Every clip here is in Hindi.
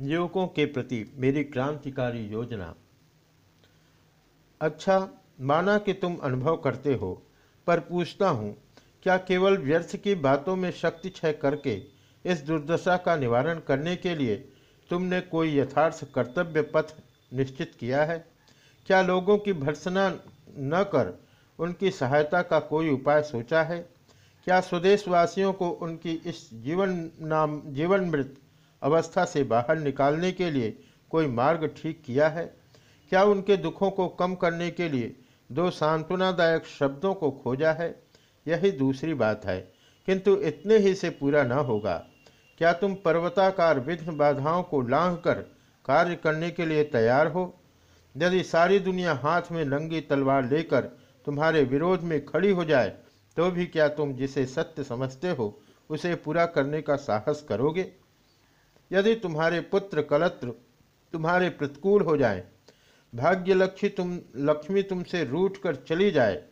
युवकों के प्रति मेरी क्रांतिकारी योजना। अच्छा माना कि तुम अनुभव करते हो, पर पूछता हूँ, क्या केवल व्यर्थ की बातों में शक्ति क्षय करके, इस दुर्दशा का निवारण करने के लिए तुमने कोई यथार्थ कर्तव्य पथ निश्चित किया है? क्या लोगों की भर्सना न कर उनकी सहायता का कोई उपाय सोचा है? क्या स्वदेशवासियों को उनकी इस जीवन नाम जीवन मृत अवस्था से बाहर निकालने के लिए कोई मार्ग ठीक किया है? क्या उनके दुखों को कम करने के लिए दो सांत्वनादायक शब्दों को खोजा है? यही दूसरी बात है। किंतु इतने ही से पूरा न होगा। क्या तुम पर्वताकार विघ्न बाधाओं को लांघ कर कार्य करने के लिए तैयार हो? यदि सारी दुनिया हाथ में नंगी तलवार लेकर तुम्हारे विरोध में खड़ी हो जाए तो भी क्या तुम जिसे सत्य समझते हो, उसे पूरा करने का साहस करोगे? यदि तुम्हारे पुत्र कलत्र तुम्हारे प्रतिकूल हो जाए भाग्य लक्ष्मी तुम, लक्ष्मी तुमसे रूठ कर चली जाए,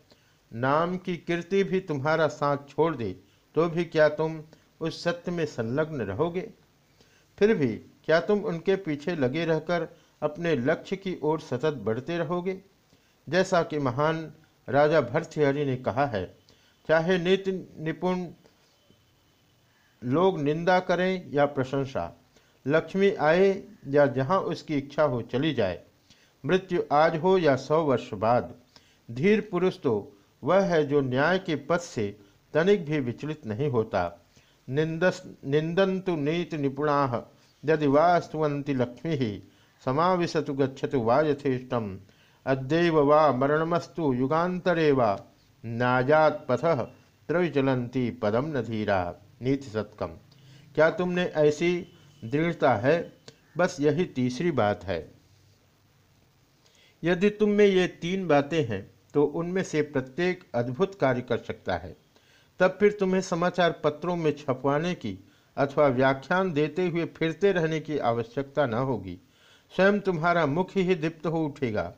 नाम की कीर्ति भी तुम्हारा साथ छोड़ दे तो भी क्या तुम उस सत्य में संलग्न रहोगे? फिर भी क्या तुम उनके पीछे लगे रहकर अपने लक्ष्य की ओर सतत बढ़ते रहोगे? जैसा कि महान राजा भर्तहरि ने कहा है, चाहे नीति निपुण लोग निंदा करें या प्रशंसा लक्ष्मी आए या जहाँ उसकी इच्छा हो चली जाए, मृत्यु आज हो या सौ वर्ष बाद। धीर पुरुष तो वह है जो न्याय के पथ से तनिक भी विचलित नहीं होता। निंदस निंदन्तु नीति निपुणा, यदि वास्तुवंती लक्ष्मी ही समाविशतु गच्छतु वा यथेष्टम अद्यव वा मरणमस्तु युगांतरे वा, नाजात पथ त्रविचलंती पदम न धीरा। नीति सत्कम। क्या तुमने ऐसी दृढ़ता है, बस यही तीसरी बात है। यदि तुम में ये तीन बातें हैं तो उनमें से प्रत्येक अद्भुत कार्य कर सकता है। तब फिर तुम्हें समाचार पत्रों में छपवाने की अथवा व्याख्यान देते हुए फिरते रहने की आवश्यकता न होगी। स्वयं तुम्हारा मुख ही दीप्त हो उठेगा।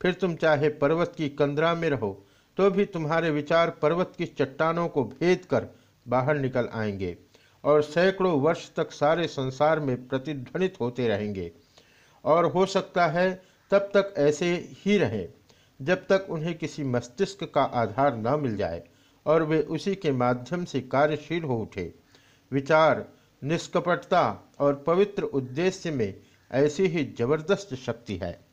फिर तुम चाहे पर्वत की कंदरा में रहो तो भी तुम्हारे विचार पर्वत की चट्टानों को भेद कर बाहर निकल आएँगे। और सैकड़ों वर्ष तक सारे संसार में प्रतिध्वनित होते रहेंगे। और हो सकता है तब तक ऐसे ही रहें, जब तक उन्हें किसी मस्तिष्क का आधार न मिल जाए और वे उसी के माध्यम से कार्यशील हो उठे। विचार, निष्कपटता और पवित्र उद्देश्य में ऐसी ही ज़बरदस्त शक्ति है।